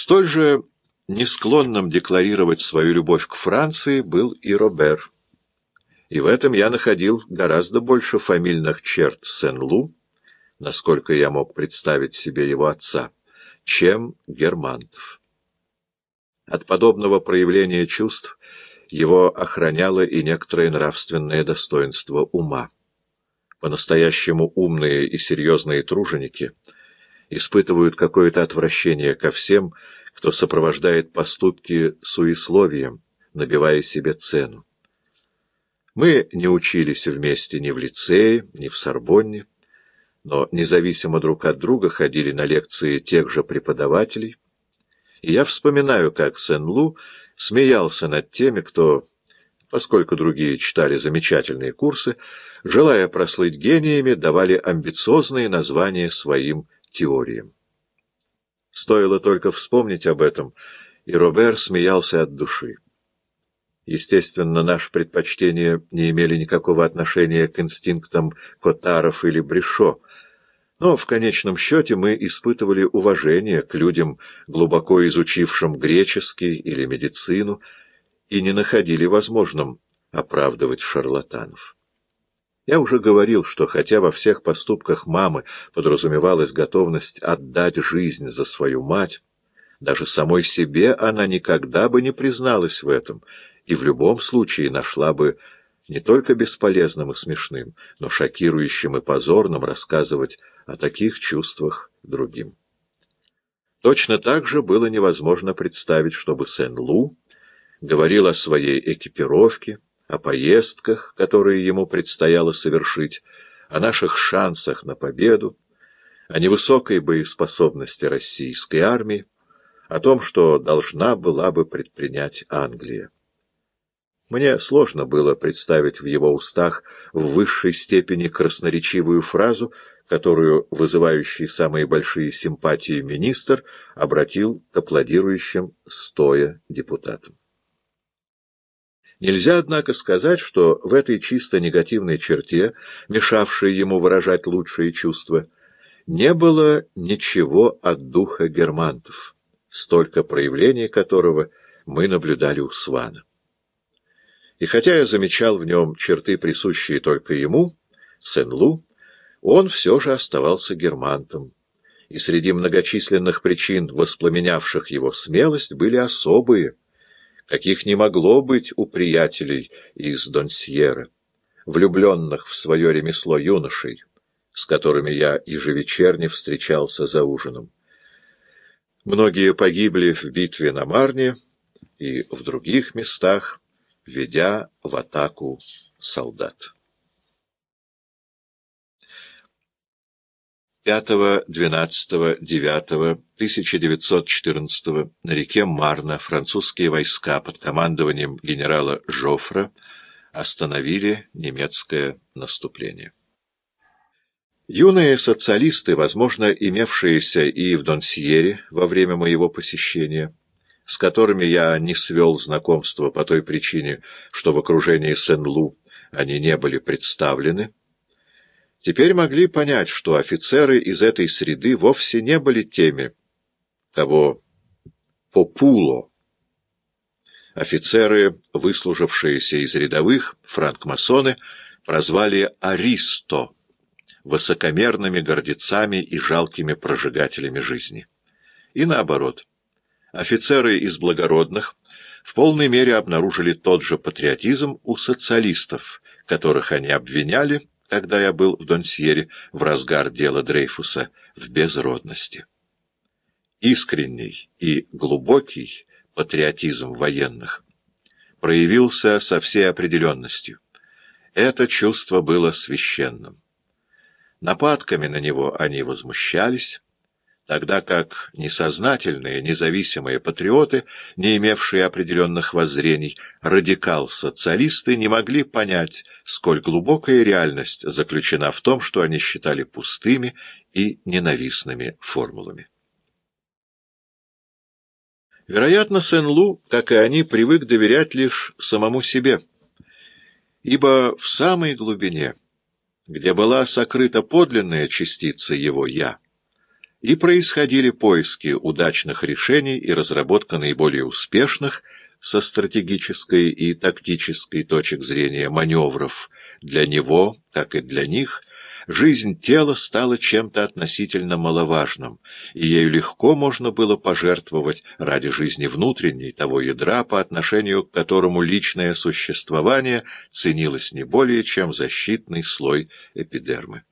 Столь же не склонным декларировать свою любовь к Франции был и Робер. И в этом я находил гораздо больше фамильных черт Сен-Лу, насколько я мог представить себе его отца, чем Германтов. От подобного проявления чувств его охраняло и некоторое нравственное достоинство ума. По-настоящему умные и серьезные труженики испытывают какое-то отвращение ко всем, кто сопровождает поступки суесловием, набивая себе цену. Мы не учились вместе ни в лицее, ни в Сорбонне, но независимо друг от друга ходили на лекции тех же преподавателей, и я вспоминаю, как Сен-Лу смеялся над теми, кто, поскольку другие читали замечательные курсы, желая прослыть гениями, давали амбициозные названия своим теориям. Стоило только вспомнить об этом, и Робер смеялся от души. Естественно, наши предпочтения не имели никакого отношения к инстинктам Котаров или Брешо, но в конечном счете мы испытывали уважение к людям, глубоко изучившим греческий или медицину, и не находили возможным оправдывать шарлатанов. Я уже говорил, что хотя во всех поступках мамы подразумевалась готовность отдать жизнь за свою мать, даже самой себе она никогда бы не призналась в этом и в любом случае нашла бы не только бесполезным и смешным, но шокирующим и позорным рассказывать о таких чувствах другим. Точно так же было невозможно представить, чтобы Сен-Лу говорил о своей экипировке, о поездках, которые ему предстояло совершить, о наших шансах на победу, о невысокой боеспособности российской армии, о том, что должна была бы предпринять Англия. Мне сложно было представить в его устах в высшей степени красноречивую фразу, которую вызывающий самые большие симпатии министр обратил к аплодирующим стоя депутатам. Нельзя, однако, сказать, что в этой чисто негативной черте, мешавшей ему выражать лучшие чувства, не было ничего от духа германтов, столько проявлений которого мы наблюдали у Свана. И хотя я замечал в нем черты, присущие только ему, Сен-Лу, он все же оставался германтом, и среди многочисленных причин, воспламенявших его смелость, были особые – каких не могло быть у приятелей из Донсьера, влюбленных в свое ремесло юношей, с которыми я ежевечерне встречался за ужином. Многие погибли в битве на Марне и в других местах, ведя в атаку солдат. 5, 12, 9 1914 на реке Марна французские войска под командованием генерала Жофра остановили немецкое наступление. Юные социалисты, возможно, имевшиеся и в Донсьере во время моего посещения, с которыми я не свел знакомство по той причине, что в окружении Сен-Лу они не были представлены, теперь могли понять, что офицеры из этой среды вовсе не были теми, кого популо. Офицеры, выслужившиеся из рядовых, франкмасоны, прозвали «аристо» высокомерными гордецами и жалкими прожигателями жизни. И наоборот, офицеры из благородных в полной мере обнаружили тот же патриотизм у социалистов, которых они обвиняли, когда я был в Донсьере в разгар дела Дрейфуса, в безродности. Искренний и глубокий патриотизм военных проявился со всей определенностью. Это чувство было священным. Нападками на него они возмущались, тогда как несознательные, независимые патриоты, не имевшие определенных воззрений, радикал-социалисты не могли понять, сколь глубокая реальность заключена в том, что они считали пустыми и ненавистными формулами. Вероятно, Сен-Лу, как и они, привык доверять лишь самому себе, ибо в самой глубине, где была сокрыта подлинная частица его «я», и происходили поиски удачных решений и разработка наиболее успешных со стратегической и тактической точек зрения маневров для него, как и для них, жизнь тела стала чем-то относительно маловажным, и ею легко можно было пожертвовать ради жизни внутренней, того ядра, по отношению к которому личное существование ценилось не более, чем защитный слой эпидермы.